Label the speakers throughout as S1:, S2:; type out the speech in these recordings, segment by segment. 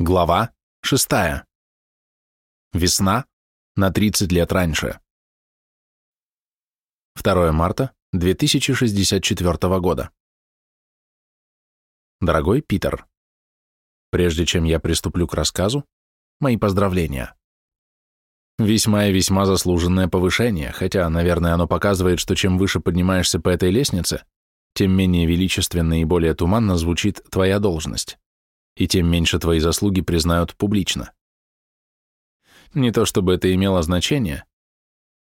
S1: Глава 6. Весна на 30 лет раньше. 2 марта 2064 года. Дорогой Питер, прежде чем я приступлю к рассказу, мои поздравления. Весьма и весьма заслуженное повышение, хотя, наверное, оно показывает, что чем выше поднимаешься по этой лестнице, тем менее величественно и более туманно звучит твоя должность и тем меньше твои заслуги признают публично. Не то чтобы это имело значение.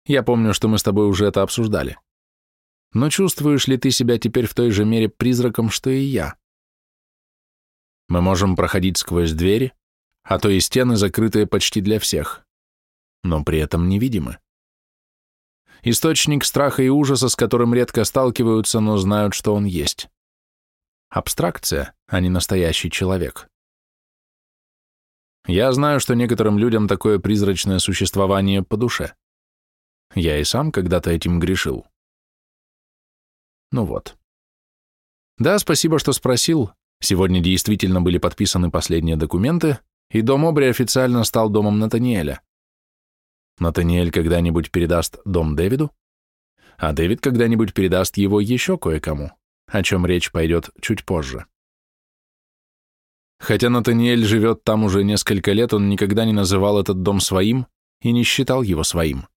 S1: Я помню, что мы с тобой уже это обсуждали. Но чувствуешь ли ты себя теперь в той же мере призраком, что и я? Мы можем проходить сквозь двери, а то и стены, закрытые почти для всех, но при этом невидимы. Источник страха и ужаса, с которым редко сталкиваются, но знают, что он есть. Абстракция, а не настоящий человек. Я знаю, что некоторым людям такое призрачное существование по душе. Я и сам когда-то этим грешил. Ну вот. Да, спасибо, что спросил. Сегодня действительно были подписаны последние документы, и дом Обри официально стал домом Натаниэля. Натаниэль когда-нибудь передаст дом Дэвиду, а Дэвид когда-нибудь передаст его еще кое-кому о чем речь пойдет чуть позже. Хотя Натаниэль живет там уже несколько лет, он никогда не называл этот дом своим и не считал его своим.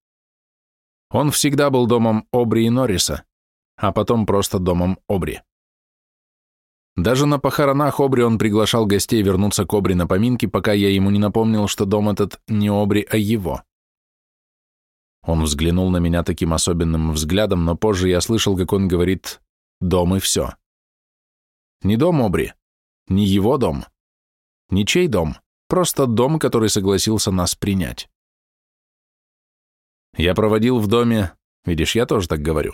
S1: Он всегда был домом Обри и Норриса, а потом просто домом Обри. Даже на похоронах Обри он приглашал гостей вернуться к Обри на поминки, пока я ему не напомнил, что дом этот не Обри, а его. Он взглянул на меня таким особенным взглядом, но позже я слышал, как он говорит Дом и все. Не дом Обри, не его дом, не чей дом, просто дом, который согласился нас принять. Я проводил в доме, видишь, я тоже так говорю,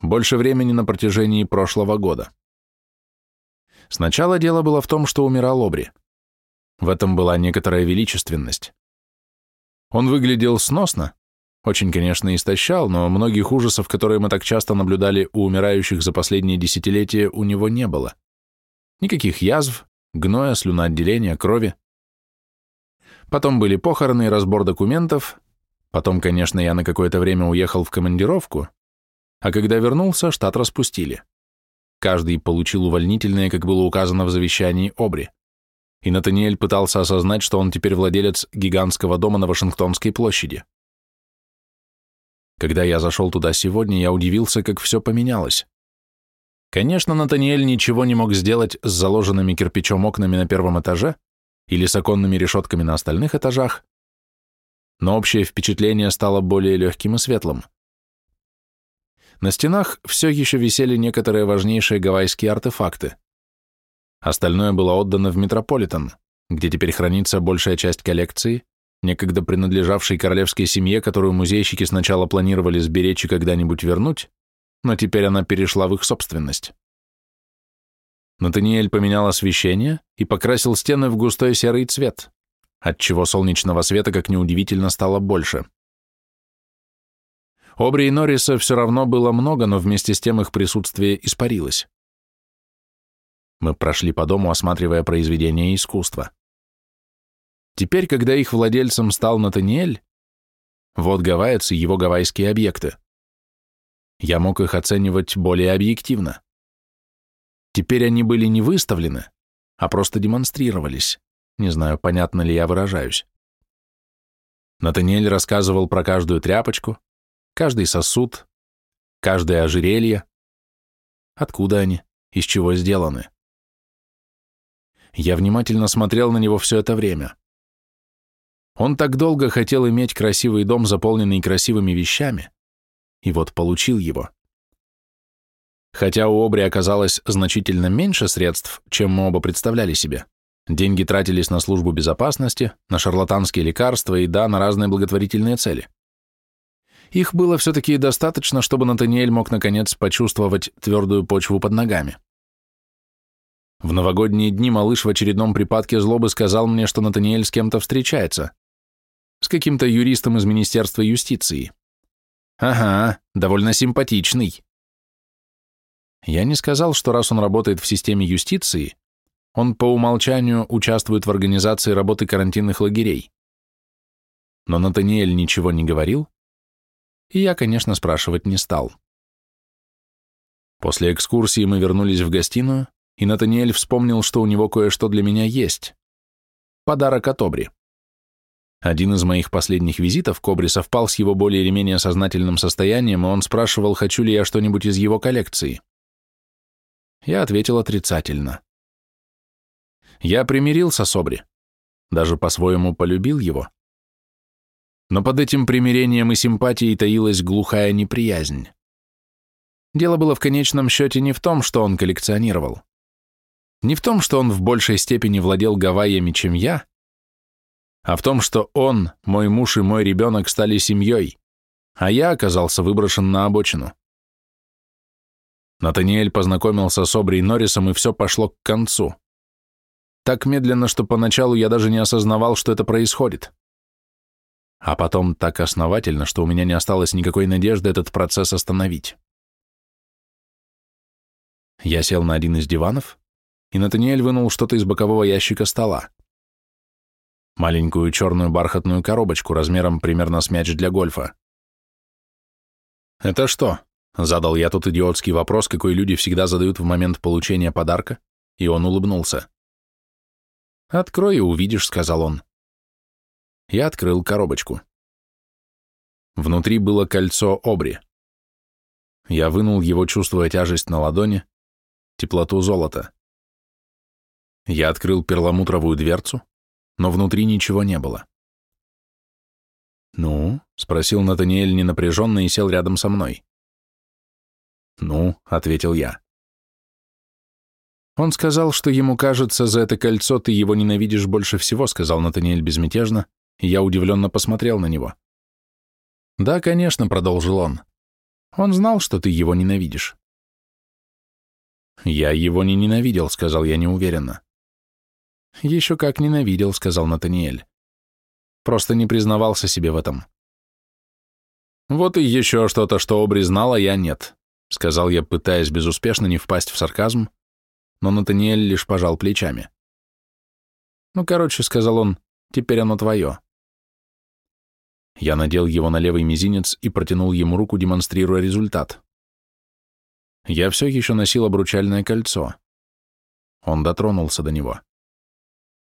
S1: больше времени на протяжении прошлого года. Сначала дело было в том, что умирал Обри. В этом была некоторая величественность. Он выглядел сносно, очень, конечно, истощал, но многих ужасов, которые мы так часто наблюдали у умирающих за последние десятилетия, у него не было. Никаких язв, гноя, слюноотделения, крови. Потом были похороны и разбор документов. Потом, конечно, я на какое-то время уехал в командировку, а когда вернулся, штат распустили. Каждый получил увольнительное, как было указано в завещании Обри. И Натаниэль пытался осознать, что он теперь владелец гигантского дома на Вашингтонской площади. Когда я зашел туда сегодня, я удивился, как все поменялось. Конечно, Натаниэль ничего не мог сделать с заложенными кирпичом окнами на первом этаже или с оконными решетками на остальных этажах, но общее впечатление стало более легким и светлым. На стенах все еще висели некоторые важнейшие гавайские артефакты. Остальное было отдано в Метрополитен, где теперь хранится большая часть коллекции, некогда принадлежавшей королевской семье, которую музейщики сначала планировали сберечь и когда-нибудь вернуть, но теперь она перешла в их собственность. Натаниэль поменял освещение и покрасил стены в густой серый цвет, отчего солнечного света, как неудивительно, стало больше. Обри и Норриса все равно было много, но вместе с тем их присутствие испарилось. Мы прошли по дому, осматривая произведения искусства. Теперь, когда их владельцем стал Натаниэль, вот гавайец и его гавайские объекты. Я мог их оценивать более объективно. Теперь они были не выставлены, а просто демонстрировались. Не знаю, понятно ли я выражаюсь. Натаниэль рассказывал про каждую тряпочку, каждый сосуд, каждое ожерелье. Откуда они, из чего сделаны. Я внимательно смотрел на него все это время. Он так долго хотел иметь красивый дом, заполненный красивыми вещами, и вот получил его. Хотя у Обри оказалось значительно меньше средств, чем мы оба представляли себе. Деньги тратились на службу безопасности, на шарлатанские лекарства и, да, на разные благотворительные цели. Их было все-таки достаточно, чтобы Натаниэль мог наконец почувствовать твердую почву под ногами. В новогодние дни малыш в очередном припадке злобы сказал мне, что Натаниэль с кем-то встречается с каким-то юристом из Министерства юстиции. Ага, довольно симпатичный. Я не сказал, что раз он работает в системе юстиции, он по умолчанию участвует в организации работы карантинных лагерей. Но Натаниэль ничего не говорил, и я, конечно, спрашивать не стал. После экскурсии мы вернулись в гостиную, и Натаниэль вспомнил, что у него кое-что для меня есть. Подарок от Обри. Один из моих последних визитов к Обри совпал с его более или менее сознательным состоянием, и он спрашивал, хочу ли я что-нибудь из его коллекции. Я ответил отрицательно. Я примирился с Обри, даже по-своему полюбил его. Но под этим примирением и симпатией таилась глухая неприязнь. Дело было в конечном счете не в том, что он коллекционировал. Не в том, что он в большей степени владел Гавайями, чем я, а в том, что он, мой муж и мой ребенок стали семьей, а я оказался выброшен на обочину. Натаниэль познакомился с Обри Норрисом, и все пошло к концу. Так медленно, что поначалу я даже не осознавал, что это происходит. А потом так основательно, что у меня не осталось никакой надежды этот процесс остановить. Я сел на один из диванов, и Натаниэль вынул что-то из бокового ящика стола. Маленькую черную бархатную коробочку размером примерно с мяч для гольфа. «Это что?» — задал я тот идиотский вопрос, какой люди всегда задают в момент получения подарка, и он улыбнулся. «Открой и увидишь», — сказал он. Я открыл коробочку. Внутри было кольцо обри. Я вынул его, чувствуя тяжесть на ладони, теплоту золота. Я открыл перламутровую дверцу, но внутри ничего не было. «Ну?» — спросил Натаниэль ненапряженно и сел рядом со мной. «Ну?» — ответил я. «Он сказал, что ему кажется, за это кольцо ты его ненавидишь больше всего», — сказал Натаниэль безмятежно, и я удивленно посмотрел на него. «Да, конечно», — продолжил он. «Он знал, что ты его ненавидишь». «Я его не ненавидел», — сказал я неуверенно. «Еще как ненавидел», — сказал Натаниэль. «Просто не признавался себе в этом». «Вот и еще что-то, что Обри знал, а я нет», — сказал я, пытаясь безуспешно не впасть в сарказм, но Натаниэль лишь пожал плечами. «Ну, короче», — сказал он, — «теперь оно твое». Я надел его на левый мизинец и протянул ему руку, демонстрируя результат. Я все еще носил обручальное кольцо. Он дотронулся до него.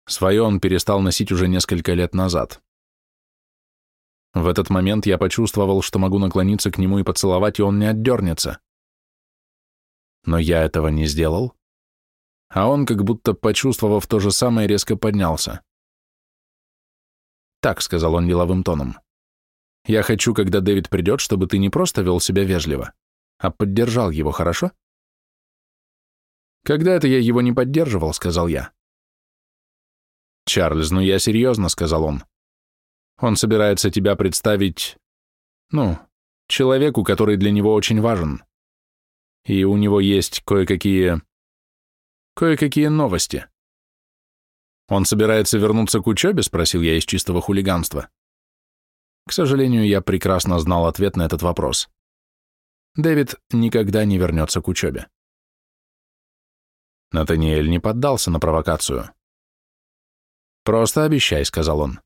S1: Свое он перестал носить уже несколько лет назад. В этот момент я почувствовал, что могу наклониться к нему и поцеловать, и он не отдернется. Но я этого не сделал, а он, как будто почувствовав то же самое, резко поднялся. «Так», — сказал он деловым тоном, — «я хочу, когда Дэвид придет, чтобы ты не просто вел себя вежливо, а поддержал его, хорошо?» «Когда это я его не поддерживал», — сказал я. «Чарльз, ну я серьезно», — сказал он. «Он собирается тебя представить, ну, человеку, который для него очень важен. И у него есть кое-какие... кое-какие новости». «Он собирается вернуться к учебе?» — спросил я из чистого хулиганства. К сожалению, я прекрасно знал ответ на этот вопрос. Дэвид никогда не вернется к учебе. Натаниэль не поддался на провокацию. «Просто обещай», — сказал он.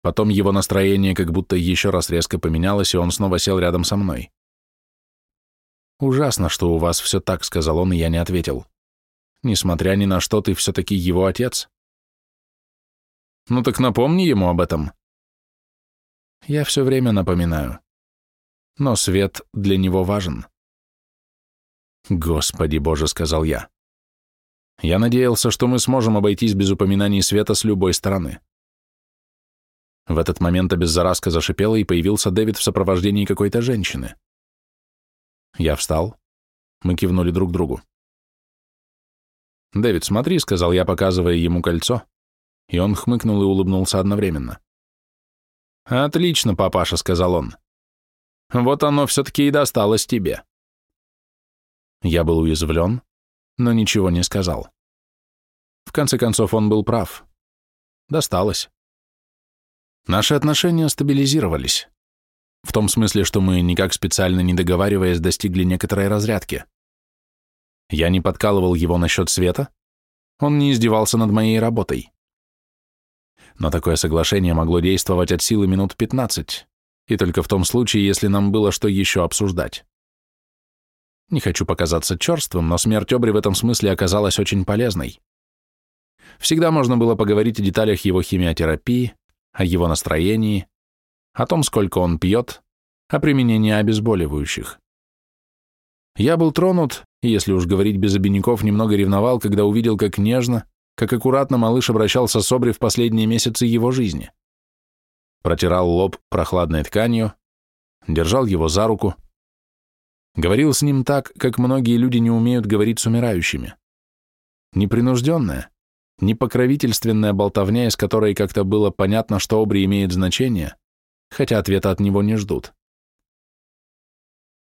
S1: Потом его настроение как будто еще раз резко поменялось, и он снова сел рядом со мной. «Ужасно, что у вас все так», — сказал он, и я не ответил. «Несмотря ни на что, ты все-таки его отец». «Ну так напомни ему об этом». «Я все время напоминаю. Но свет для него важен». «Господи Боже», — сказал я. Я надеялся, что мы сможем обойтись без упоминаний света с любой стороны. В этот момент обеззаразка зашипела, и появился Дэвид в сопровождении какой-то женщины. Я встал. Мы кивнули друг другу. «Дэвид, смотри», — сказал я, показывая ему кольцо, и он хмыкнул и улыбнулся одновременно. «Отлично, папаша», — сказал он. «Вот оно все-таки и досталось тебе». Я был уязвлен, но ничего не сказал. В конце концов, он был прав. Досталось. Наши отношения стабилизировались. В том смысле, что мы, никак специально не договариваясь, достигли некоторой разрядки. Я не подкалывал его насчет света, он не издевался над моей работой. Но такое соглашение могло действовать от силы минут 15, и только в том случае, если нам было что еще обсуждать. Не хочу показаться черствым, но смерть Обри в этом смысле оказалась очень полезной. Всегда можно было поговорить о деталях его химиотерапии, о его настроении, о том, сколько он пьет, о применении обезболивающих. Я был тронут, и, если уж говорить без обиняков, немного ревновал, когда увидел, как нежно, как аккуратно малыш обращался с Обри в последние месяцы его жизни. Протирал лоб прохладной тканью, держал его за руку, говорил с ним так, как многие люди не умеют говорить с умирающими. Непринужденная, непокровительственная болтовня, из которой как-то было понятно, что Обри имеет значение, хотя ответа от него не ждут.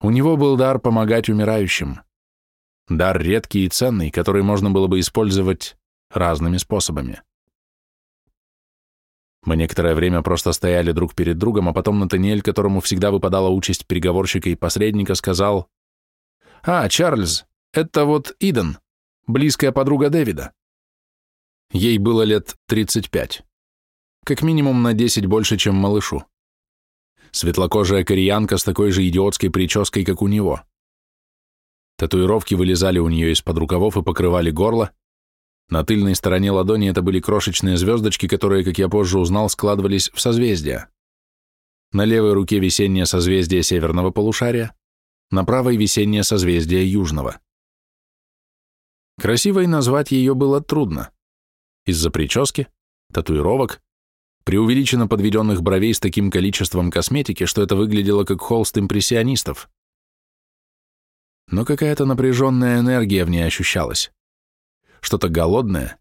S1: У него был дар помогать умирающим. Дар редкий и ценный, который можно было бы использовать разными способами. Мы некоторое время просто стояли друг перед другом, а потом Натаниэль, которому всегда выпадала участь переговорщика и посредника, сказал, «А, Чарльз, это вот Иден, близкая подруга Дэвида. Ей было лет 35. Как минимум на 10 больше, чем малышу. Светлокожая кореянка с такой же идиотской прической, как у него. Татуировки вылезали у нее из-под рукавов и покрывали горло. На тыльной стороне ладони это были крошечные звездочки, которые, как я позже узнал, складывались в созвездия. На левой руке весеннее созвездие северного полушария, на правой весеннее созвездие южного. Красивой назвать ее было трудно. Из-за прически, татуировок, преувеличенно подведенных бровей с таким количеством косметики, что это выглядело как холст импрессионистов. Но какая-то напряженная энергия в ней ощущалась. Что-то голодное,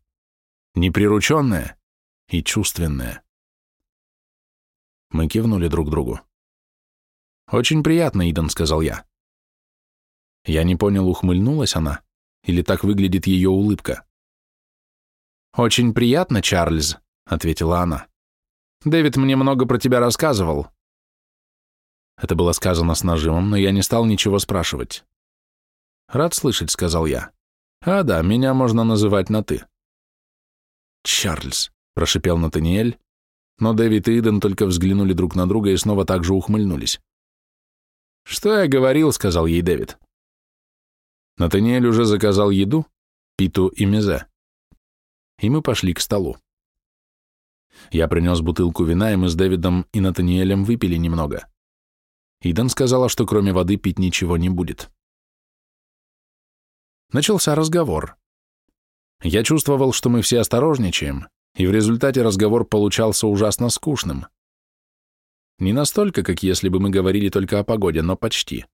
S1: неприрученное и чувственное. Мы кивнули друг другу. «Очень приятно, Иден», — сказал я. Я не понял, ухмыльнулась она, или так выглядит ее улыбка. «Очень приятно, Чарльз», — ответила она. «Дэвид мне много про тебя рассказывал». Это было сказано с нажимом, но я не стал ничего спрашивать. «Рад слышать», — сказал я. «А да, меня можно называть на «ты». «Чарльз», — прошипел Натаниэль, но Дэвид и Иден только взглянули друг на друга и снова так же ухмыльнулись. «Что я говорил?» — сказал ей Дэвид. Натаниэль уже заказал еду, питу и мезе и мы пошли к столу. Я принес бутылку вина, и мы с Дэвидом и Натаниэлем выпили немного. Идан сказала, что кроме воды пить ничего не будет. Начался разговор. Я чувствовал, что мы все осторожничаем, и в результате разговор получался ужасно скучным. Не настолько, как если бы мы говорили только о погоде, но почти.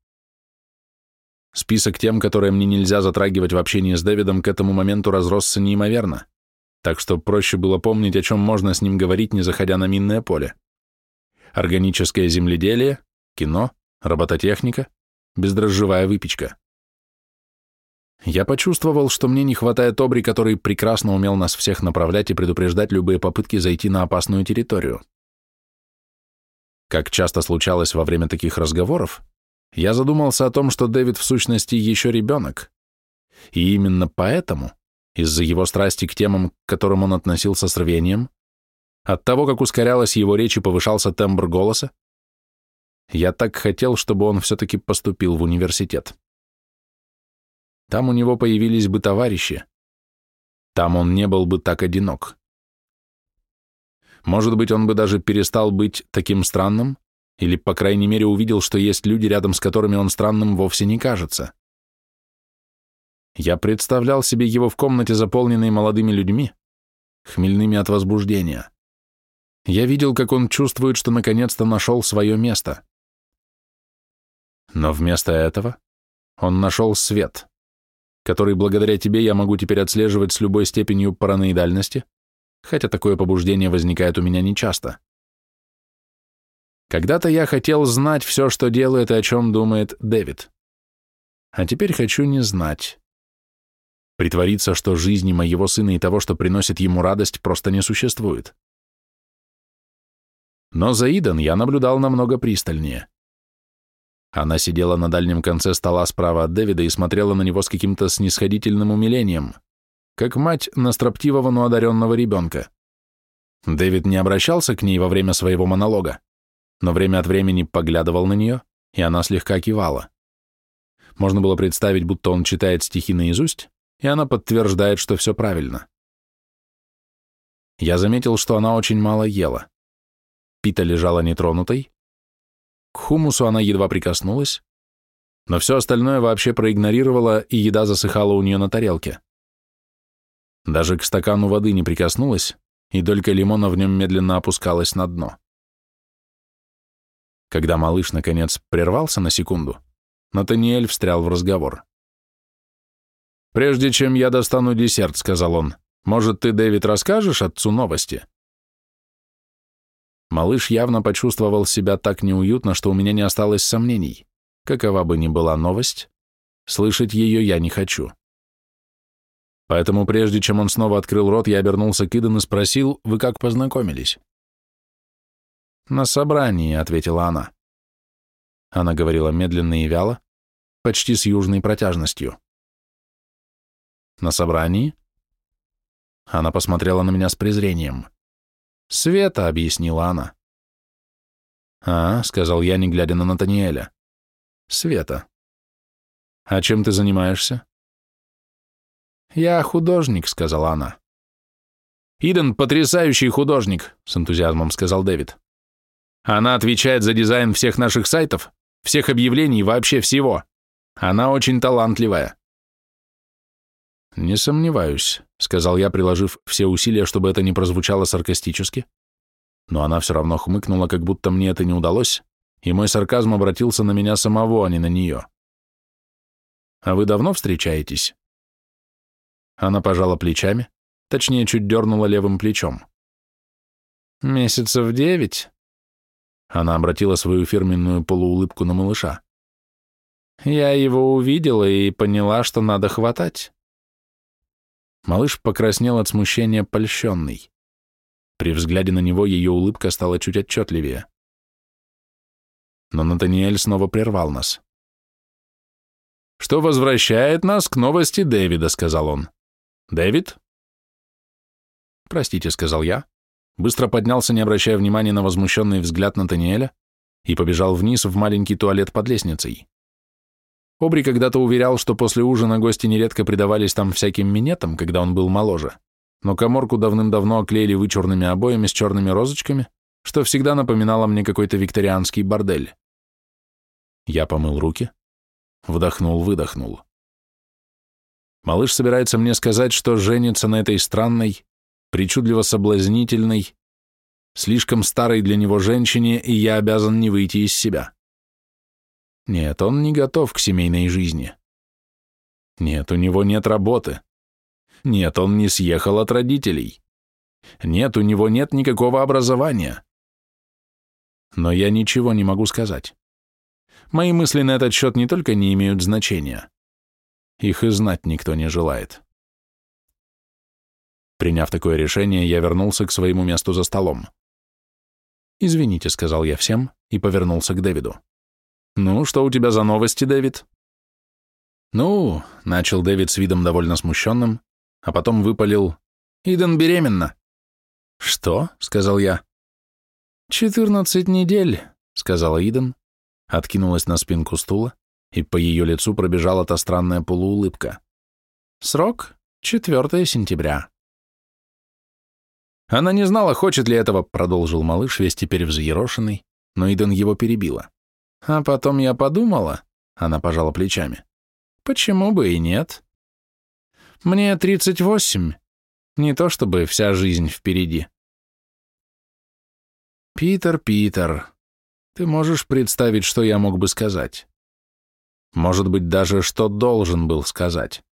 S1: Список тем, которые мне нельзя затрагивать в общении с Дэвидом, к этому моменту разросся неимоверно так что проще было помнить, о чем можно с ним говорить, не заходя на минное поле. Органическое земледелие, кино, робототехника, бездрожжевая выпечка. Я почувствовал, что мне не хватает Обри, который прекрасно умел нас всех направлять и предупреждать любые попытки зайти на опасную территорию. Как часто случалось во время таких разговоров, я задумался о том, что Дэвид в сущности еще ребенок, и именно поэтому из-за его страсти к темам, к которым он относился с рвением, от того, как ускорялась его речь и повышался тембр голоса, я так хотел, чтобы он все-таки поступил в университет. Там у него появились бы товарищи. Там он не был бы так одинок. Может быть, он бы даже перестал быть таким странным, или, по крайней мере, увидел, что есть люди, рядом с которыми он странным вовсе не кажется. Я представлял себе его в комнате, заполненной молодыми людьми, хмельными от возбуждения. Я видел, как он чувствует, что наконец-то нашел свое место. Но вместо этого он нашел свет, который благодаря тебе я могу теперь отслеживать с любой степенью параноидальности, хотя такое побуждение возникает у меня нечасто. Когда-то я хотел знать все, что делает и о чем думает Дэвид. А теперь хочу не знать. Притвориться, что жизни моего сына и того, что приносит ему радость, просто не существует. Но за Идан я наблюдал намного пристальнее. Она сидела на дальнем конце стола справа от Дэвида и смотрела на него с каким-то снисходительным умилением, как мать на строптивого, но одаренного ребенка. Дэвид не обращался к ней во время своего монолога, но время от времени поглядывал на нее, и она слегка кивала. Можно было представить, будто он читает стихи наизусть, и она подтверждает, что все правильно. Я заметил, что она очень мало ела. Пита лежала нетронутой. К хумусу она едва прикоснулась, но все остальное вообще проигнорировала, и еда засыхала у нее на тарелке. Даже к стакану воды не прикоснулась, и долька лимона в нем медленно опускалась на дно. Когда малыш, наконец, прервался на секунду, Натаниэль встрял в разговор. «Прежде чем я достану десерт», — сказал он, — «может, ты, Дэвид, расскажешь отцу новости?» Малыш явно почувствовал себя так неуютно, что у меня не осталось сомнений. Какова бы ни была новость, слышать ее я не хочу. Поэтому прежде чем он снова открыл рот, я обернулся к Иден и спросил, «Вы как познакомились?» «На собрании», — ответила она. Она говорила медленно и вяло, почти с южной протяжностью. На собрании? Она посмотрела на меня с презрением. «Света», — объяснила она. «А», — сказал я, не глядя на Натаниэля. «Света. А чем ты занимаешься?» «Я художник», — сказала она. «Иден — потрясающий художник», — с энтузиазмом сказал Дэвид. «Она отвечает за дизайн всех наших сайтов, всех объявлений, вообще всего. Она очень талантливая. «Не сомневаюсь», — сказал я, приложив все усилия, чтобы это не прозвучало саркастически. Но она все равно хмыкнула, как будто мне это не удалось, и мой сарказм обратился на меня самого, а не на нее. «А вы давно встречаетесь?» Она пожала плечами, точнее, чуть дернула левым плечом. «Месяцев девять?» Она обратила свою фирменную полуулыбку на малыша. «Я его увидела и поняла, что надо хватать». Малыш покраснел от смущения польщенный. При взгляде на него ее улыбка стала чуть отчетливее. Но Натаниэль снова прервал нас. «Что возвращает нас к новости Дэвида», — сказал он. «Дэвид?» «Простите», — сказал я, быстро поднялся, не обращая внимания на возмущенный взгляд Натаниэля, и побежал вниз в маленький туалет под лестницей. Обри когда-то уверял, что после ужина гости нередко предавались там всяким минетам, когда он был моложе, но коморку давным-давно оклеили вычурными обоями с черными розочками, что всегда напоминало мне какой-то викторианский бордель. Я помыл руки, вдохнул-выдохнул. Малыш собирается мне сказать, что женится на этой странной, причудливо соблазнительной, слишком старой для него женщине, и я обязан не выйти из себя. Нет, он не готов к семейной жизни. Нет, у него нет работы. Нет, он не съехал от родителей. Нет, у него нет никакого образования. Но я ничего не могу сказать. Мои мысли на этот счет не только не имеют значения, их и знать никто не желает. Приняв такое решение, я вернулся к своему месту за столом. «Извините», — сказал я всем и повернулся к Дэвиду. «Ну, что у тебя за новости, Дэвид?» «Ну», — начал Дэвид с видом довольно смущенным, а потом выпалил, «Иден беременна». «Что?» — сказал я. «Четырнадцать недель», — сказала Иден, откинулась на спинку стула, и по ее лицу пробежала та странная полуулыбка. «Срок — 4 сентября». Она не знала, хочет ли этого, продолжил малыш, весь теперь взъерошенный, но Иден его перебила. А потом я подумала, она пожала плечами, почему бы и нет? Мне 38, не то чтобы вся жизнь впереди. Питер, Питер, ты можешь представить, что я мог бы сказать? Может быть, даже что должен был сказать.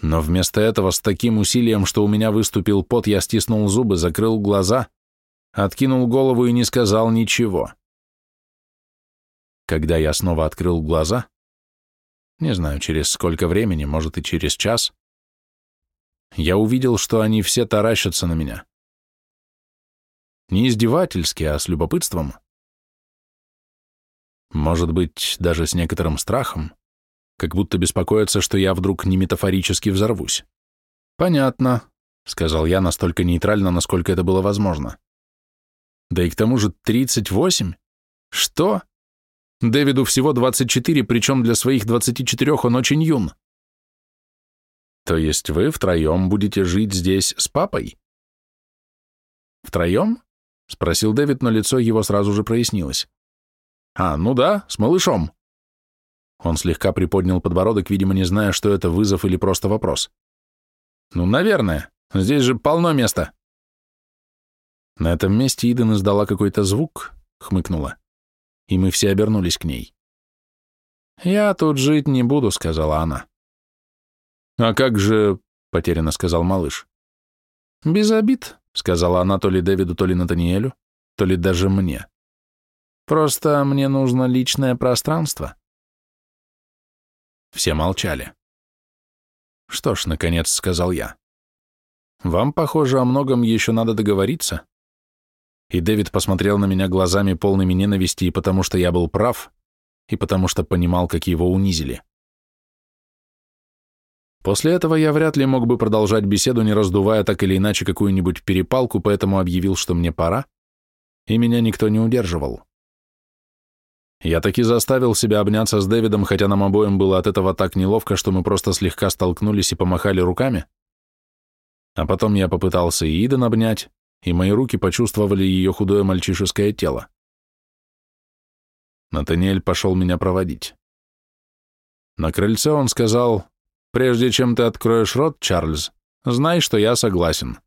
S1: Но вместо этого с таким усилием, что у меня выступил пот, я стиснул зубы, закрыл глаза, откинул голову и не сказал ничего. Когда я снова открыл глаза, не знаю, через сколько времени, может и через час, я увидел, что они все таращатся на меня. Не издевательски, а с любопытством. Может быть, даже с некоторым страхом, как будто беспокоятся, что я вдруг не метафорически взорвусь. «Понятно», — сказал я настолько нейтрально, насколько это было возможно. «Да и к тому же 38? Что? Дэвиду всего 24, причем для своих 24 он очень юн». «То есть вы втроем будете жить здесь с папой?» «Втроем?» — спросил Дэвид, но лицо его сразу же прояснилось. «А, ну да, с малышом». Он слегка приподнял подбородок, видимо, не зная, что это вызов или просто вопрос. «Ну, наверное. Здесь же полно места». На этом месте Иден издала какой-то звук, хмыкнула, и мы все обернулись к ней. «Я тут жить не буду», — сказала она. «А как же...» — потерянно сказал малыш. «Без обид», — сказала она то ли Дэвиду, то ли Натаниэлю, то ли даже мне. «Просто мне нужно личное пространство». Все молчали. «Что ж, наконец», — сказал я. «Вам, похоже, о многом еще надо договориться». И Дэвид посмотрел на меня глазами полными ненависти и потому, что я был прав, и потому что понимал, как его унизили. После этого я вряд ли мог бы продолжать беседу, не раздувая так или иначе какую-нибудь перепалку, поэтому объявил, что мне пора, и меня никто не удерживал. Я таки заставил себя обняться с Дэвидом, хотя нам обоим было от этого так неловко, что мы просто слегка столкнулись и помахали руками. А потом я попытался и Иден обнять, и мои руки почувствовали ее худое мальчишеское тело. Натаниэль пошел меня проводить. На крыльце он сказал, «Прежде чем ты откроешь рот, Чарльз, знай, что я согласен».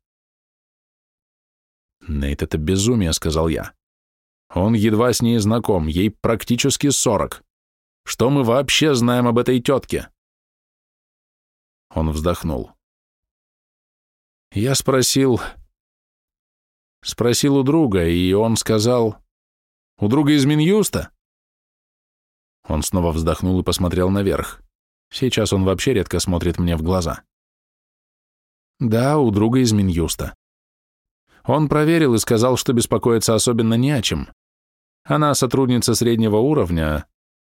S1: «Нейт, это безумие», — сказал я. Он едва с ней знаком, ей практически сорок. Что мы вообще знаем об этой тетке?» Он вздохнул. Я спросил... Спросил у друга, и он сказал... «У друга из Минюста?» Он снова вздохнул и посмотрел наверх. Сейчас он вообще редко смотрит мне в глаза. «Да, у друга из Минюста. Он проверил и сказал, что беспокоиться особенно не о чем. Она сотрудница среднего уровня,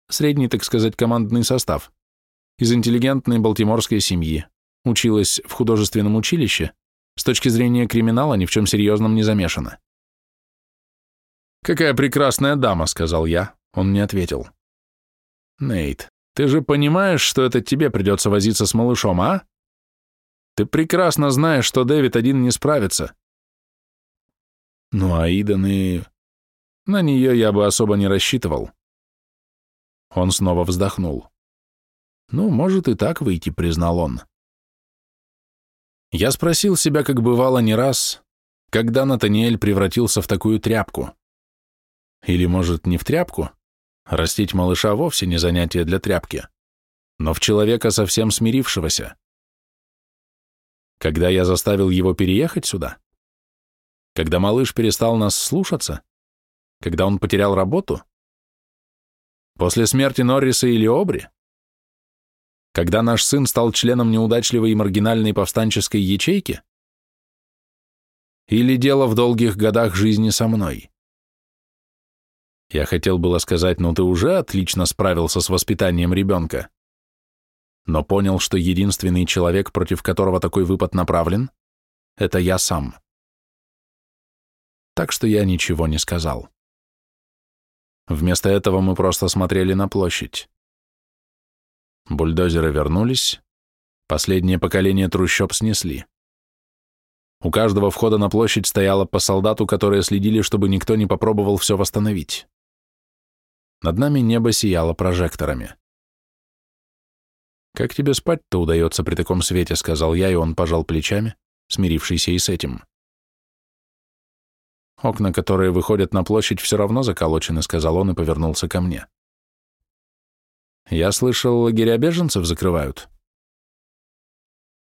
S1: средний, так сказать, командный состав, из интеллигентной балтиморской семьи, училась в художественном училище, с точки зрения криминала ни в чем серьезном не замешана. «Какая прекрасная дама», — сказал я. Он не ответил. «Нейт, ты же понимаешь, что это тебе придется возиться с малышом, а? Ты прекрасно знаешь, что Дэвид один не справится». Ну, а Иден и... На нее я бы особо не рассчитывал. Он снова вздохнул. Ну, может и так выйти, признал он. Я спросил себя, как бывало не раз, когда Натаниэль превратился в такую тряпку. Или, может, не в тряпку? Растить малыша вовсе не занятие для тряпки, но в человека, совсем смирившегося. Когда я заставил его переехать сюда? Когда малыш перестал нас слушаться? Когда он потерял работу? После смерти Норриса или Обри? Когда наш сын стал членом неудачливой и маргинальной повстанческой ячейки? Или дело в долгих годах жизни со мной? Я хотел было сказать, ну ты уже отлично справился с воспитанием ребенка, но понял, что единственный человек, против которого такой выпад направлен, это я сам. Так что я ничего не сказал. Вместо этого мы просто смотрели на площадь. Бульдозеры вернулись, последнее поколение трущоб снесли. У каждого входа на площадь стояло по солдату, которые следили, чтобы никто не попробовал все восстановить. Над нами небо сияло прожекторами. «Как тебе спать-то удается при таком свете?» — сказал я, и он пожал плечами, смирившийся и с этим. Окна, которые выходят на площадь, все равно заколочены, сказал он и повернулся ко мне. Я слышал, лагеря беженцев закрывают.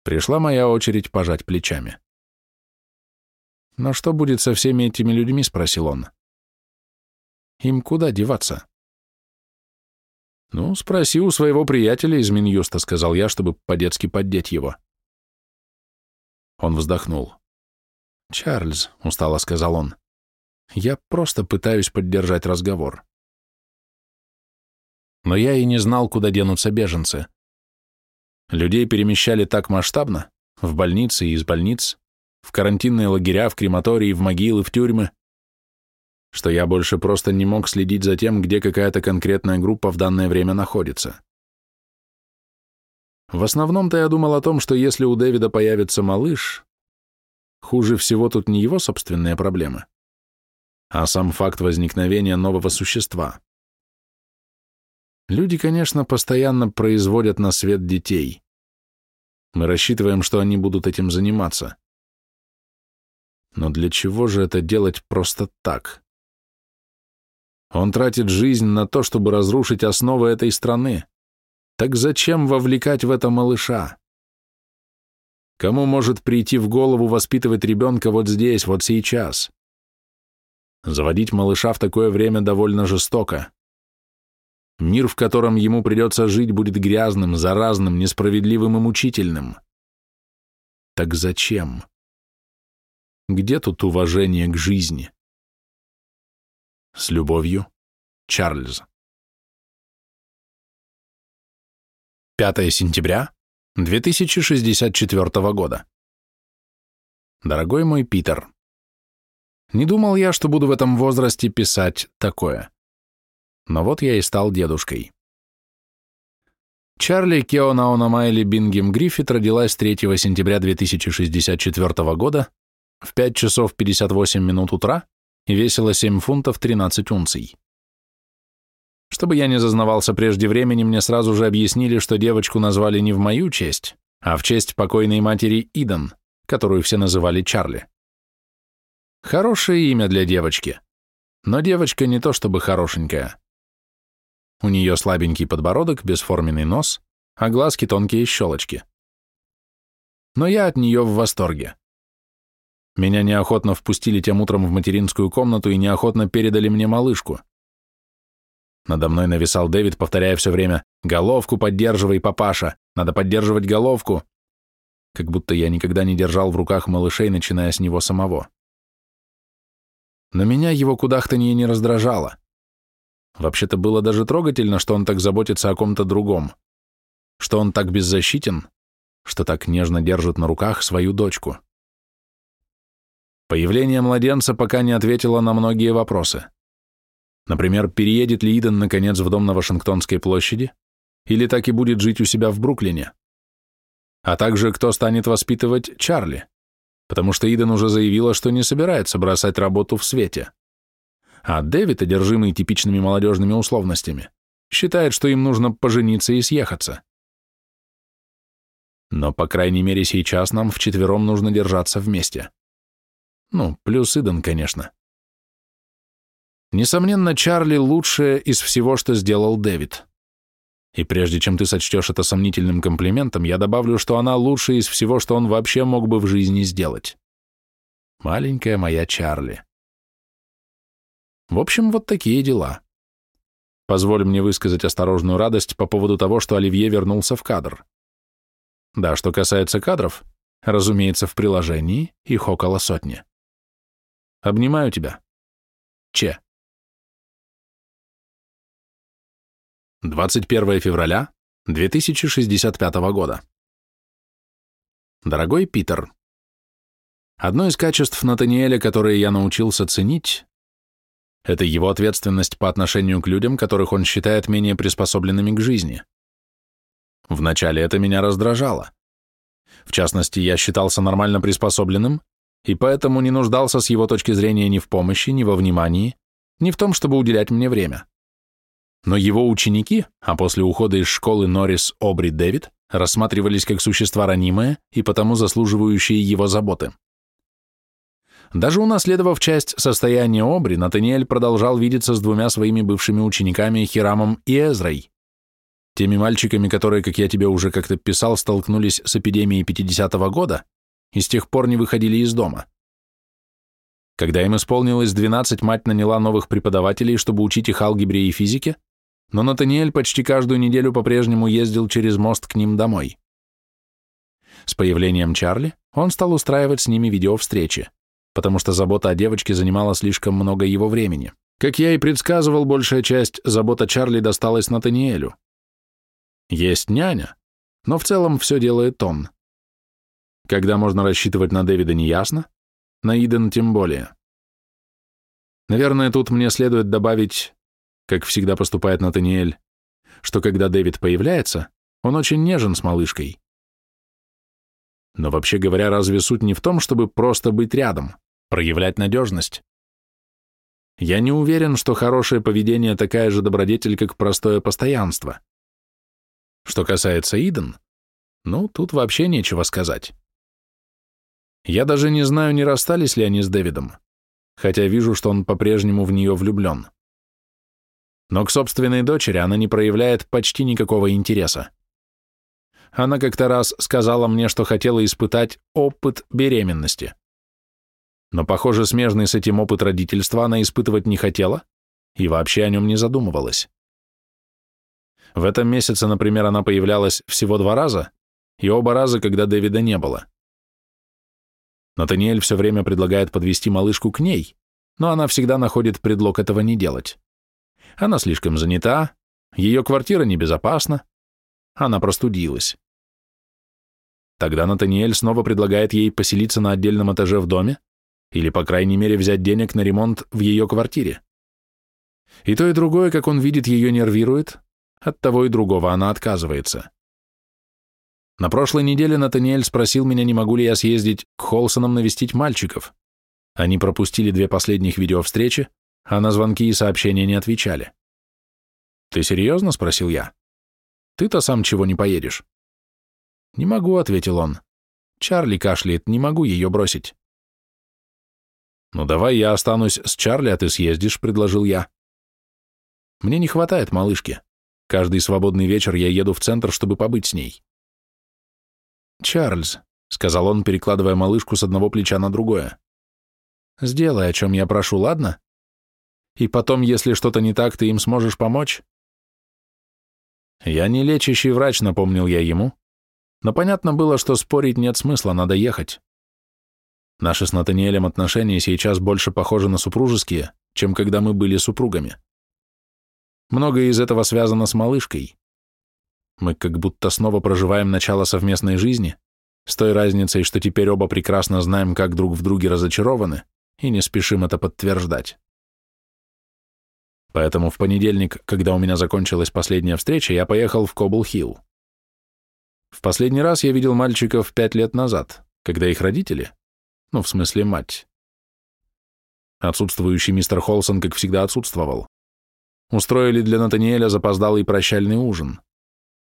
S1: Пришла моя очередь пожать плечами. «Но что будет со всеми этими людьми?» — спросил он. «Им куда деваться?» «Ну, спроси у своего приятеля из Минюста», — сказал я, чтобы по-детски поддеть его. Он вздохнул. «Чарльз», — устало сказал он, я просто пытаюсь поддержать разговор. Но я и не знал, куда денутся беженцы. Людей перемещали так масштабно, в больницы и из больниц, в карантинные лагеря, в крематории, в могилы, в тюрьмы, что я больше просто не мог следить за тем, где какая-то конкретная группа в данное время находится. В основном-то я думал о том, что если у Дэвида появится малыш, хуже всего тут не его собственные проблемы, а сам факт возникновения нового существа. Люди, конечно, постоянно производят на свет детей. Мы рассчитываем, что они будут этим заниматься. Но для чего же это делать просто так? Он тратит жизнь на то, чтобы разрушить основы этой страны. Так зачем вовлекать в это малыша? Кому может прийти в голову воспитывать ребенка вот здесь, вот сейчас? Заводить малыша в такое время довольно жестоко. Мир, в котором ему придется жить, будет грязным, заразным, несправедливым и мучительным. Так зачем? Где тут уважение к жизни? С любовью, Чарльз. 5 сентября 2064 года. Дорогой мой Питер, не думал я, что буду в этом возрасте писать такое. Но вот я и стал дедушкой. Чарли Кеонаона Майли Бингем Гриффит родилась 3 сентября 2064 года в 5 часов 58 минут утра и весила 7 фунтов 13 унций. Чтобы я не зазнавался прежде времени, мне сразу же объяснили, что девочку назвали не в мою честь, а в честь покойной матери Иден, которую все называли Чарли. Хорошее имя для девочки, но девочка не то чтобы хорошенькая. У нее слабенький подбородок, бесформенный нос, а глазки тонкие щелочки. Но я от нее в восторге. Меня неохотно впустили тем утром в материнскую комнату и неохотно передали мне малышку. Надо мной нависал Дэвид, повторяя все время «Головку поддерживай, папаша! Надо поддерживать головку!» Как будто я никогда не держал в руках малышей, начиная с него самого. Но меня его кудахтанье не раздражало. Вообще-то было даже трогательно, что он так заботится о ком-то другом, что он так беззащитен, что так нежно держит на руках свою дочку. Появление младенца пока не ответило на многие вопросы. Например, переедет ли Иден наконец в дом на Вашингтонской площади, или так и будет жить у себя в Бруклине? А также, кто станет воспитывать Чарли, потому что Иден уже заявила, что не собирается бросать работу в свете. А Дэвид, одержимый типичными молодежными условностями, считает, что им нужно пожениться и съехаться. Но, по крайней мере, сейчас нам вчетвером нужно держаться вместе. Ну, плюс Иден, конечно. Несомненно, Чарли лучшее из всего, что сделал Дэвид. И прежде чем ты сочтешь это сомнительным комплиментом, я добавлю, что она лучшая из всего, что он вообще мог бы в жизни сделать. Маленькая моя Чарли. В общем, вот такие дела. Позволь мне высказать осторожную радость по поводу того, что Оливье вернулся в кадр. Да, что касается кадров, разумеется, в приложении их около сотни. Обнимаю тебя. Че. 21 февраля 2065 года. Дорогой Питер, одно из качеств Натаниэля, которые я научился ценить, это его ответственность по отношению к людям, которых он считает менее приспособленными к жизни. Вначале это меня раздражало. В частности, я считался нормально приспособленным, и поэтому не нуждался с его точки зрения ни в помощи, ни во внимании, ни в том, чтобы уделять мне время. Но его ученики, а после ухода из школы Норрис, Обри, Дэвид, рассматривались как существа ранимые и потому заслуживающие его заботы. Даже унаследовав часть состояния Обри, Натаниэль продолжал видеться с двумя своими бывшими учениками Хирамом и Эзрой, теми мальчиками, которые, как я тебе уже как-то писал, столкнулись с эпидемией 50-го года и с тех пор не выходили из дома. Когда им исполнилось 12, мать наняла новых преподавателей, чтобы учить их алгебре и физике, но Натаниэль почти каждую неделю по-прежнему ездил через мост к ним домой. С появлением Чарли он стал устраивать с ними видеовстречи, потому что забота о девочке занимала слишком много его времени. Как я и предсказывал, большая часть забота Чарли досталась Натаниэлю. Есть няня, но в целом все делает он. Когда можно рассчитывать на Дэвида, неясно, на Иден тем более. Наверное, тут мне следует добавить, как всегда поступает Натаниэль, что когда Дэвид появляется, он очень нежен с малышкой. Но вообще говоря, разве суть не в том, чтобы просто быть рядом, проявлять надежность? Я не уверен, что хорошее поведение такая же добродетель, как простое постоянство. Что касается Иден, ну, тут вообще нечего сказать. Я даже не знаю, не расстались ли они с Дэвидом, хотя вижу, что он по-прежнему в нее влюблен. Но к собственной дочери она не проявляет почти никакого интереса. Она как-то раз сказала мне, что хотела испытать опыт беременности. Но, похоже, смежный с этим опыт родительства она испытывать не хотела и вообще о нем не задумывалась. В этом месяце, например, она появлялась всего два раза, и оба раза, когда Дэвида не было. Натаниэль все время предлагает подвести малышку к ней, но она всегда находит предлог этого не делать. Она слишком занята, ее квартира небезопасна, она простудилась. Тогда Натаниэль снова предлагает ей поселиться на отдельном этаже в доме или, по крайней мере, взять денег на ремонт в ее квартире. И то, и другое, как он видит, ее нервирует, от того и другого она отказывается. На прошлой неделе Натаниэль спросил меня, не могу ли я съездить к Холсонам навестить мальчиков. Они пропустили две последних видеовстречи, а на звонки и сообщения не отвечали. «Ты серьезно?» — спросил я. «Ты-то сам чего не поедешь?» «Не могу», — ответил он. «Чарли кашляет, не могу ее бросить». «Ну давай я останусь с Чарли, а ты съездишь», — предложил я. «Мне не хватает малышки. Каждый свободный вечер я еду в центр, чтобы побыть с ней». «Чарльз», — сказал он, перекладывая малышку с одного плеча на другое, — «сделай, о чем я прошу, ладно? И потом, если что-то не так, ты им сможешь помочь?» «Я не лечащий врач», — напомнил я ему, но понятно было, что спорить нет смысла, надо ехать. Наши с Натаниэлем отношения сейчас больше похожи на супружеские, чем когда мы были супругами. Многое из этого связано с малышкой. Мы как будто снова проживаем начало совместной жизни, с той разницей, что теперь оба прекрасно знаем, как друг в друге разочарованы, и не спешим это подтверждать. Поэтому в понедельник, когда у меня закончилась последняя встреча, я поехал в Кобл-Хилл. В последний раз я видел мальчиков пять лет назад, когда их родители, ну, в смысле мать. Отсутствующий мистер Холсон, как всегда, отсутствовал. Устроили для Натаниэля запоздалый прощальный ужин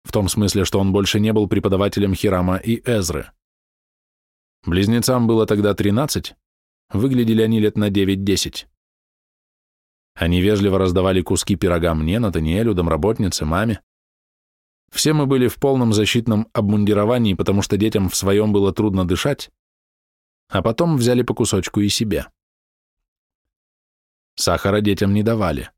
S1: в том смысле, что он больше не был преподавателем Хирама и Эзры. Близнецам было тогда 13, выглядели они лет на 9-10. Они вежливо раздавали куски пирога мне, Натаниэлю, домработнице, маме. Все мы были в полном защитном обмундировании, потому что детям в своем было трудно дышать, а потом взяли по кусочку и себе. Сахара детям не давали.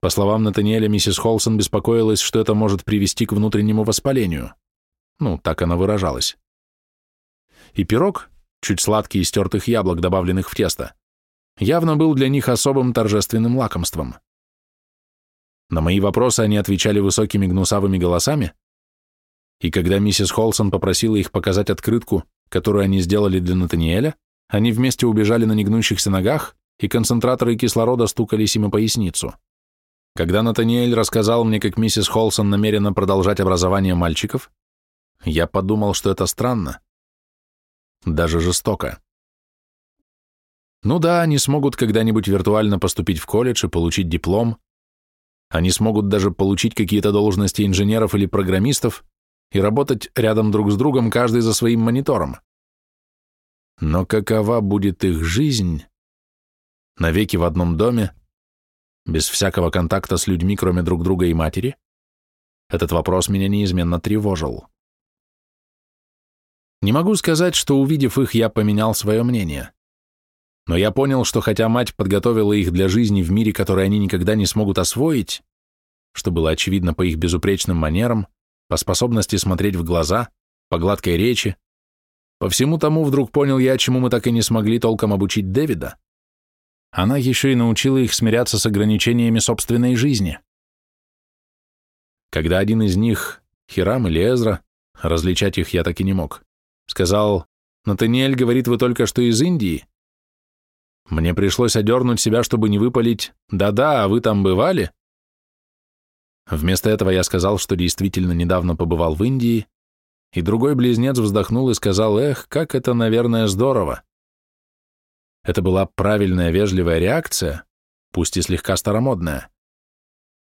S1: По словам Натаниэля, миссис Холсон беспокоилась, что это может привести к внутреннему воспалению. Ну, так она выражалась. И пирог, чуть сладкий из тертых яблок, добавленных в тесто, явно был для них особым торжественным лакомством. На мои вопросы они отвечали высокими гнусавыми голосами, и когда миссис Холсон попросила их показать открытку, которую они сделали для Натаниэля, они вместе убежали на негнущихся ногах, и концентраторы кислорода стукались им о поясницу. Когда Натаниэль рассказал мне, как миссис Холсон намерена продолжать образование мальчиков, я подумал, что это странно. Даже жестоко. Ну да, они смогут когда-нибудь виртуально поступить в колледж и получить диплом. Они смогут даже получить какие-то должности инженеров или программистов и работать рядом друг с другом, каждый за своим монитором. Но какова будет их жизнь? Навеки в одном доме, без всякого контакта с людьми, кроме друг друга и матери? Этот вопрос меня неизменно тревожил. Не могу сказать, что, увидев их, я поменял свое мнение. Но я понял, что хотя мать подготовила их для жизни в мире, который они никогда не смогут освоить, что было очевидно по их безупречным манерам, по способности смотреть в глаза, по гладкой речи, по всему тому вдруг понял я, чему мы так и не смогли толком обучить Дэвида, она еще и научила их смиряться с ограничениями собственной жизни. Когда один из них, Хирам или Эзра, различать их я так и не мог, сказал Натаниэль говорит, вы только что из Индии. Мне пришлось одернуть себя, чтобы не выпалить «Да-да, а вы там бывали?» Вместо этого я сказал, что действительно недавно побывал в Индии, и другой близнец вздохнул и сказал «Эх, как это, наверное, здорово!» Это была правильная вежливая реакция, пусть и слегка старомодная,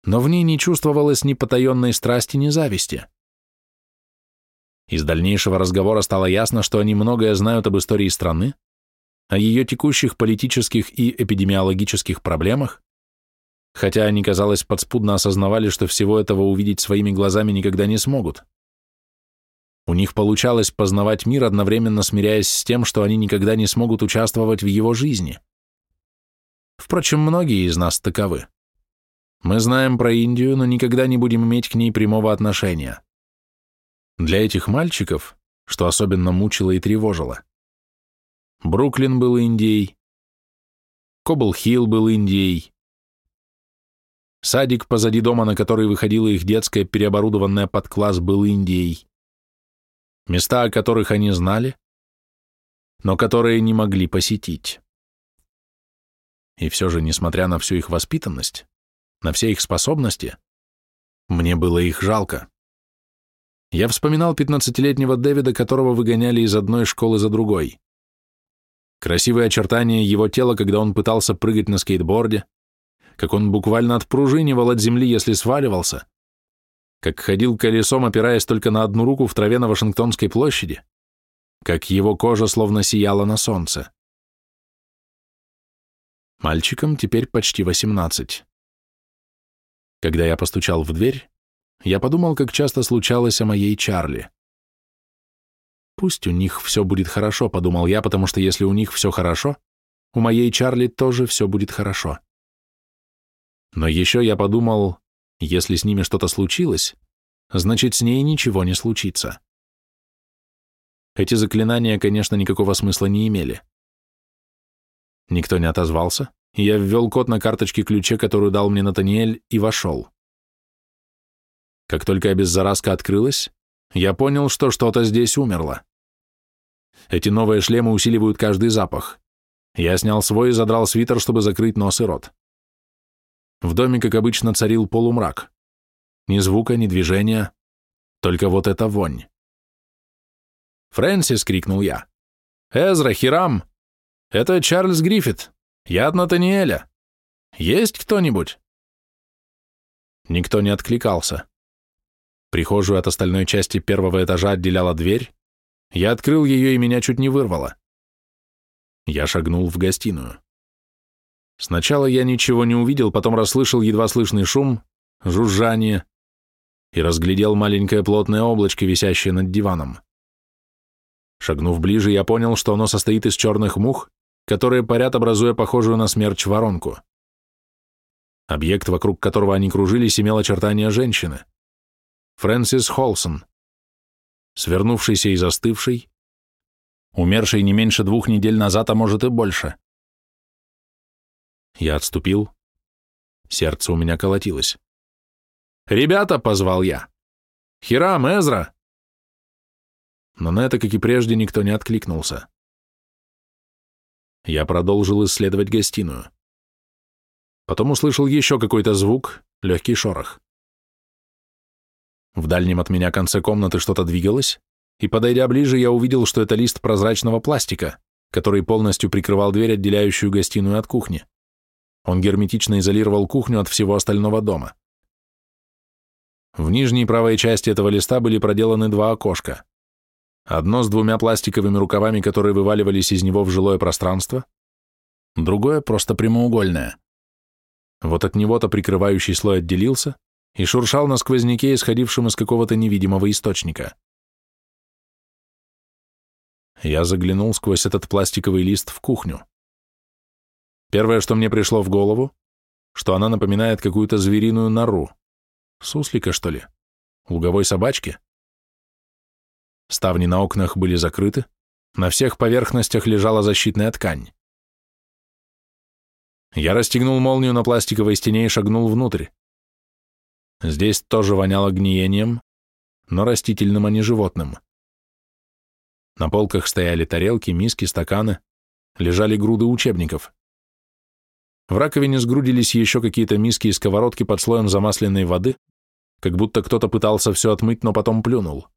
S1: но в ней не чувствовалось ни потаенной страсти, ни зависти. Из дальнейшего разговора стало ясно, что они многое знают об истории страны, о ее текущих политических и эпидемиологических проблемах, хотя они, казалось, подспудно осознавали, что всего этого увидеть своими глазами никогда не смогут. У них получалось познавать мир, одновременно смиряясь с тем, что они никогда не смогут участвовать в его жизни. Впрочем, многие из нас таковы. Мы знаем про Индию, но никогда не будем иметь к ней прямого отношения. Для этих мальчиков, что особенно мучило и тревожило, Бруклин был Индией, Кобл-Хилл был Индией, садик позади дома, на который выходила их детская, переоборудованная под класс, был Индией, места, о которых они знали, но которые не могли посетить. И все же, несмотря на всю их воспитанность, на все их способности, мне было их жалко. Я вспоминал пятнадцатилетнего Дэвида, которого выгоняли из одной школы за другой. Красивые очертания его тела, когда он пытался прыгать на скейтборде, как он буквально отпружинивал от земли, если сваливался, как ходил колесом, опираясь только на одну руку в траве на Вашингтонской площади, как его кожа словно сияла на солнце. Мальчикам теперь почти восемнадцать. Когда я постучал в дверь, я подумал, как часто случалось о моей Чарли. Пусть у них все будет хорошо, подумал я, потому что если у них все хорошо, у моей Чарли тоже все будет хорошо. Но еще я подумал, если с ними что-то случилось, значит, с ней ничего не случится. Эти заклинания, конечно, никакого смысла не имели. Никто не отозвался, и я ввел код на карточке ключе, которую дал мне Натаниэль, и вошел. Как только обеззаразка открылась, я понял, что что-то здесь умерло. Эти новые шлемы усиливают каждый запах. Я снял свой и задрал свитер, чтобы закрыть нос и рот. В доме, как обычно, царил полумрак. Ни звука, ни движения, только вот эта вонь. «Фрэнсис!» — крикнул я. «Эзра, Хирам! Это Чарльз Гриффит! Я от Натаниэля! Есть кто-нибудь?» Никто не откликался. Прихожую от остальной части первого этажа отделяла дверь. Я открыл ее, и меня чуть не вырвало. Я шагнул в гостиную. Сначала я ничего не увидел, потом расслышал едва слышный шум, жужжание и разглядел маленькое плотное облачко, висящее над диваном. Шагнув ближе, я понял, что оно состоит из черных мух, которые парят, образуя похожую на смерч воронку. Объект, вокруг которого они кружились, имел очертания женщины. Фрэнсис Холсон, свернувшийся и застывший, умерший не меньше двух недель назад, а может и больше. Я отступил. Сердце у меня колотилось. «Ребята!» — позвал я. «Хирам, Эзра!» Но на это, как и прежде, никто не откликнулся. Я продолжил исследовать гостиную. Потом услышал еще какой-то звук, легкий шорох. В дальнем от меня конце комнаты что-то двигалось, и, подойдя ближе, я увидел, что это лист прозрачного пластика, который полностью прикрывал дверь, отделяющую гостиную от кухни. Он герметично изолировал кухню от всего остального дома. В нижней правой части этого листа были проделаны два окошка. Одно с двумя пластиковыми рукавами, которые вываливались из него в жилое пространство, другое просто прямоугольное. Вот от него-то прикрывающий слой отделился, и шуршал на сквозняке, исходившем из какого-то невидимого источника. Я заглянул сквозь этот пластиковый лист в кухню. Первое, что мне пришло в голову, что она напоминает какую-то звериную нору. Суслика, что ли? Луговой собачки? Ставни на окнах были закрыты, на всех поверхностях лежала защитная ткань. Я расстегнул молнию на пластиковой стене и шагнул внутрь. Здесь тоже воняло гниением, но растительным, а не животным. На полках стояли тарелки, миски, стаканы, лежали груды учебников. В раковине сгрудились еще какие-то миски и сковородки под слоем замасленной воды, как будто кто-то пытался все отмыть, но потом плюнул.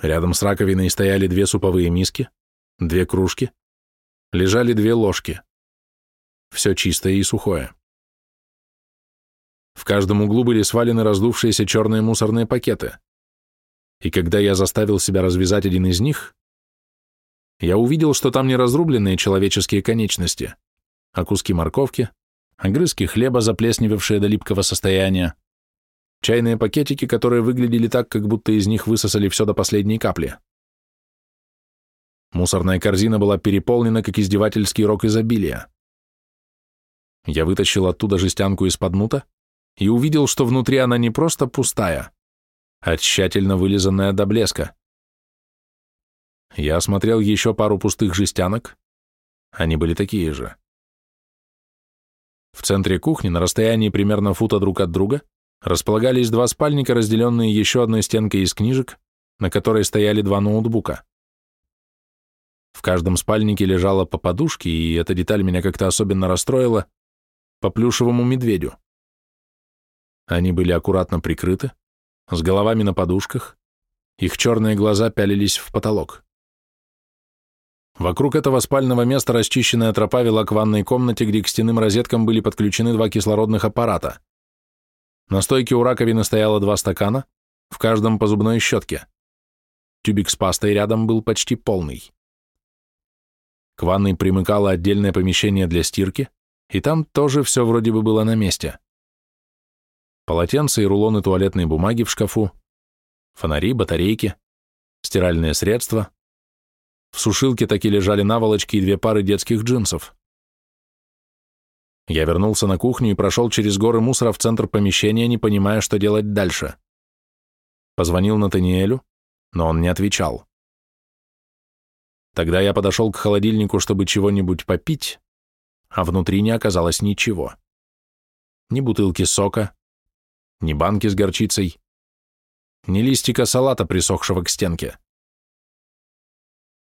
S1: Рядом с раковиной стояли две суповые миски, две кружки, лежали две ложки. Все чистое и сухое. В каждом углу были свалены раздувшиеся черные мусорные пакеты. И когда я заставил себя развязать один из них, я увидел, что там не разрубленные человеческие конечности, а куски морковки, огрызки хлеба, заплесневевшие до липкого состояния, чайные пакетики, которые выглядели так, как будто из них высосали все до последней капли. Мусорная корзина была переполнена, как издевательский рок изобилия. Я вытащил оттуда жестянку из-под нута и увидел, что внутри она не просто пустая, а тщательно вылизанная до блеска. Я осмотрел еще пару пустых жестянок, они были такие же. В центре кухни, на расстоянии примерно фута друг от друга, располагались два спальника, разделенные еще одной стенкой из книжек, на которой стояли два ноутбука. В каждом спальнике лежала по подушке, и эта деталь меня как-то особенно расстроила, по плюшевому медведю. Они были аккуратно прикрыты, с головами на подушках, их черные глаза пялились в потолок. Вокруг этого спального места расчищенная тропа вела к ванной комнате, где к стенным розеткам были подключены два кислородных аппарата. На стойке у раковины стояло два стакана, в каждом по зубной щетке. Тюбик с пастой рядом был почти полный. К ванной примыкало отдельное помещение для стирки, и там тоже все вроде бы было на месте. Полотенца и рулоны туалетной бумаги в шкафу, фонари, батарейки, стиральные средства. В сушилке таки лежали наволочки и две пары детских джинсов. Я вернулся на кухню и прошел через горы мусора в центр помещения, не понимая, что делать дальше. Позвонил Натаниэлю, но он не отвечал. Тогда я подошел к холодильнику, чтобы чего-нибудь попить, а внутри не оказалось ничего. Ни бутылки сока, ни банки с горчицей, ни листика салата, присохшего к стенке.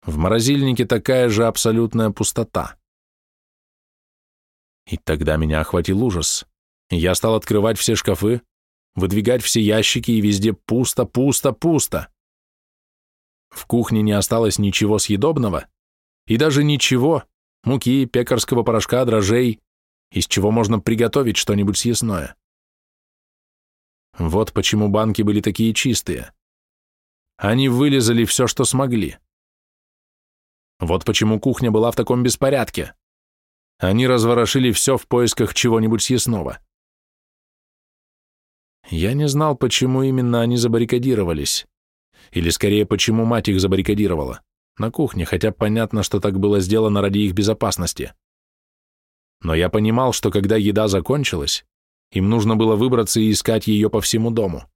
S1: В морозильнике такая же абсолютная пустота. И тогда меня охватил ужас. Я стал открывать все шкафы, выдвигать все ящики, и везде пусто, пусто, пусто. В кухне не осталось ничего съедобного, и даже ничего, муки, пекарского порошка, дрожжей, из чего можно приготовить что-нибудь съестное. Вот почему банки были такие чистые. Они вылезали все, что смогли. Вот почему кухня была в таком беспорядке. Они разворошили все в поисках чего-нибудь съестного. Я не знал, почему именно они забаррикадировались. Или скорее, почему мать их забаррикадировала. На кухне, хотя понятно, что так было сделано ради их безопасности. Но я понимал, что когда еда закончилась, им нужно было выбраться и искать ее по всему дому.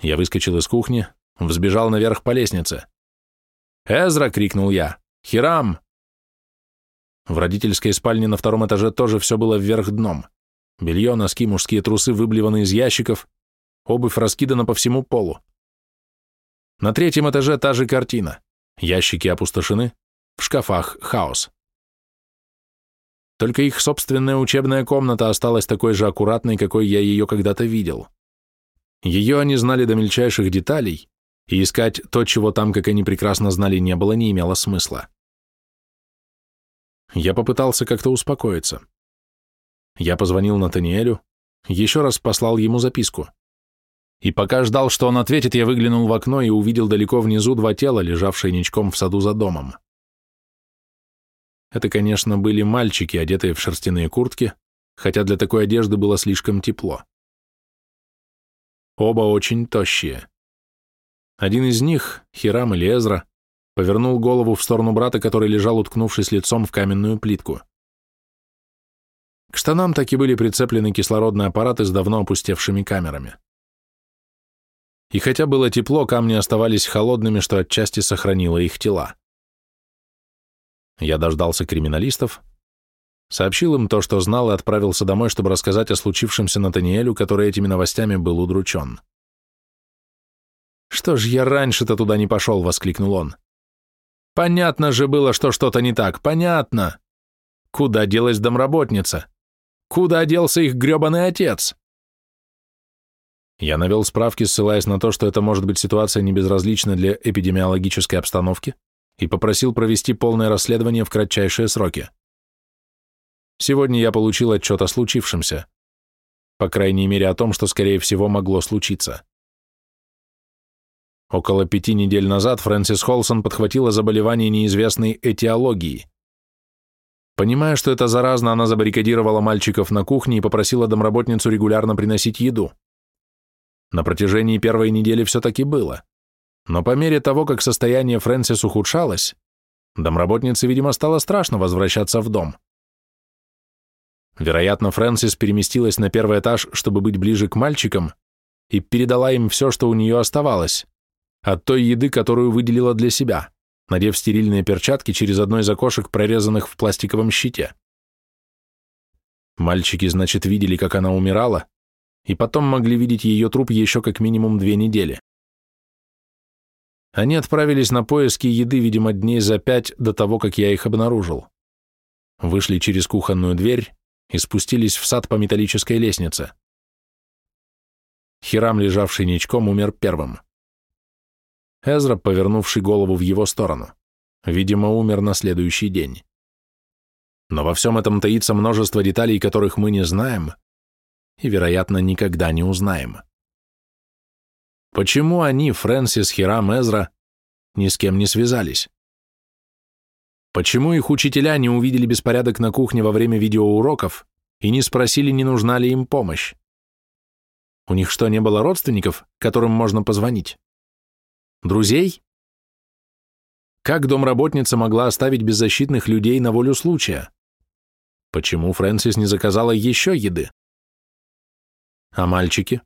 S1: Я выскочил из кухни, взбежал наверх по лестнице. «Эзра!» — крикнул я. «Хирам!» В родительской спальне на втором этаже тоже все было вверх дном. Белье, носки, мужские трусы выблеваны из ящиков, обувь раскидана по всему полу. На третьем этаже та же картина. Ящики опустошены, в шкафах хаос. Только их собственная учебная комната осталась такой же аккуратной, какой я ее когда-то видел. Ее они знали до мельчайших деталей, и искать то, чего там, как они прекрасно знали, не было, не имело смысла. Я попытался как-то успокоиться. Я позвонил Натаниэлю, еще раз послал ему записку. И пока ждал, что он ответит, я выглянул в окно и увидел далеко внизу два тела, лежавшие ничком в саду за домом. Это, конечно, были мальчики, одетые в шерстяные куртки, хотя для такой одежды было слишком тепло. Оба очень тощие. Один из них, Хирам или Эзра, повернул голову в сторону брата, который лежал, уткнувшись лицом в каменную плитку. К штанам так и были прицеплены кислородные аппараты с давно опустевшими камерами. И хотя было тепло, камни оставались холодными, что отчасти сохранило их тела. Я дождался криминалистов, сообщил им то, что знал, и отправился домой, чтобы рассказать о случившемся Натаниэлю, который этими новостями был удручен. «Что ж я раньше-то туда не пошел?» — воскликнул он. «Понятно же было, что что-то не так, понятно. Куда делась домработница? Куда делся их гребаный отец?» Я навел справки, ссылаясь на то, что это может быть ситуация не безразлична для эпидемиологической обстановки, и попросил провести полное расследование в кратчайшие сроки. Сегодня я получил отчет о случившемся. По крайней мере, о том, что, скорее всего, могло случиться. Около пяти недель назад Фрэнсис Холсон подхватила заболевание неизвестной этиологии. Понимая, что это заразно, она забаррикадировала мальчиков на кухне и попросила домработницу регулярно приносить еду. На протяжении первой недели все таки было. Но по мере того, как состояние Фрэнсис ухудшалось, домработнице, видимо, стало страшно возвращаться в дом. Вероятно, Фрэнсис переместилась на первый этаж, чтобы быть ближе к мальчикам, и передала им все, что у нее оставалось, от той еды, которую выделила для себя, надев стерильные перчатки через одно из окошек, прорезанных в пластиковом щите. Мальчики, значит, видели, как она умирала, и потом могли видеть ее труп еще как минимум две недели. Они отправились на поиски еды, видимо, дней за пять до того, как я их обнаружил. Вышли через кухонную дверь и спустились в сад по металлической лестнице. Хирам, лежавший ничком, умер первым. Эзра, повернувший голову в его сторону, видимо, умер на следующий день. Но во всем этом таится множество деталей, которых мы не знаем, и, вероятно, никогда не узнаем. Почему они, Фрэнсис, Хирам, Эзра, ни с кем не связались? Почему их учителя не увидели беспорядок на кухне во время видеоуроков и не спросили, не нужна ли им помощь? У них что, не было родственников, которым можно позвонить? Друзей? Как домработница могла оставить беззащитных людей на волю случая? Почему Фрэнсис не заказала еще еды? А мальчики?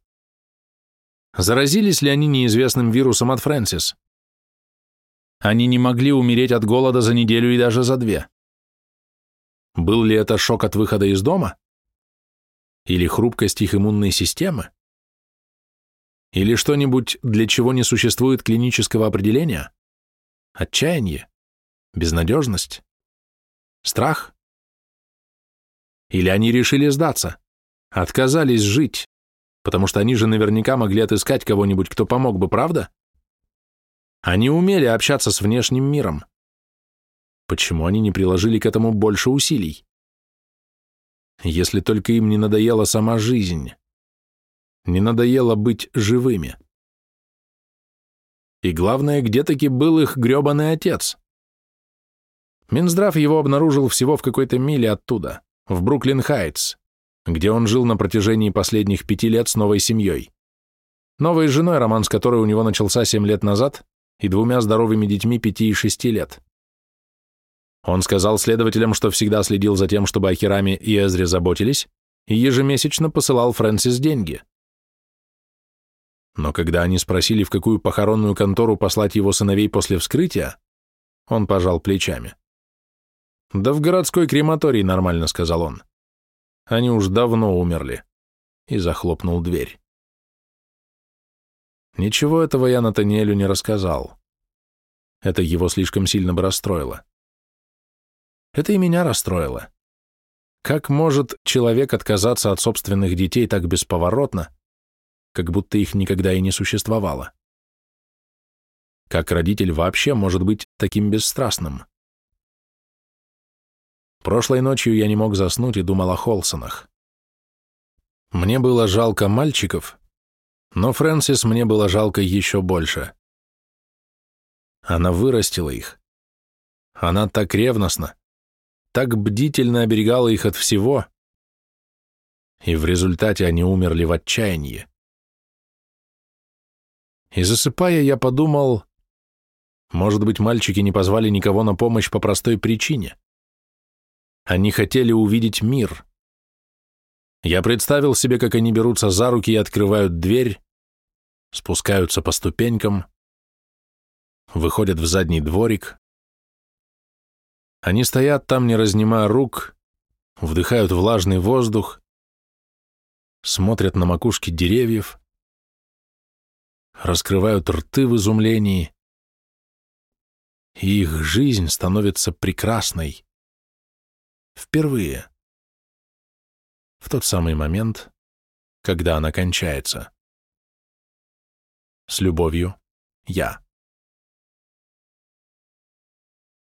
S1: Заразились ли они неизвестным вирусом от Фрэнсис? Они не могли умереть от голода за неделю и даже за две. Был ли это шок от выхода из дома? Или хрупкость их иммунной системы? Или что-нибудь, для чего не существует клинического определения? Отчаяние? Безнадежность? Страх? Или они решили сдаться? Отказались жить? потому что они же наверняка могли отыскать кого-нибудь, кто помог бы, правда? Они умели общаться с внешним миром. Почему они не приложили к этому больше усилий? Если только им не надоела сама жизнь, не надоело быть живыми. И главное, где таки был их грёбаный отец? Минздрав его обнаружил всего в какой-то миле оттуда, в Бруклин-Хайтс где он жил на протяжении последних пяти лет с новой семьей. Новой женой, роман с которой у него начался семь лет назад, и двумя здоровыми детьми пяти и шести лет. Он сказал следователям, что всегда следил за тем, чтобы о Хираме и Эзре заботились, и ежемесячно посылал Фрэнсис деньги. Но когда они спросили, в какую похоронную контору послать его сыновей после вскрытия, он пожал плечами. «Да в городской крематорий нормально», — сказал он. Они уж давно умерли. И захлопнул дверь. Ничего этого я Натаниэлю не рассказал. Это его слишком сильно бы расстроило. Это и меня расстроило. Как может человек отказаться от собственных детей так бесповоротно, как будто их никогда и не существовало? Как родитель вообще может быть таким бесстрастным? Прошлой ночью я не мог заснуть и думал о Холсонах. Мне было жалко мальчиков, но Фрэнсис мне было жалко еще больше. Она вырастила их. Она так ревностно, так бдительно оберегала их от всего, и в результате они умерли в отчаянии. И засыпая, я подумал, может быть, мальчики не позвали никого на помощь по простой причине. Они хотели увидеть мир. Я представил себе, как они берутся за руки и открывают дверь, спускаются по ступенькам, выходят в задний дворик. Они стоят там, не разнимая рук, вдыхают влажный воздух, смотрят на макушки деревьев. Раскрывают рты в изумлении, и их жизнь становится прекрасной. Впервые. В тот самый момент, когда она кончается. С любовью, я.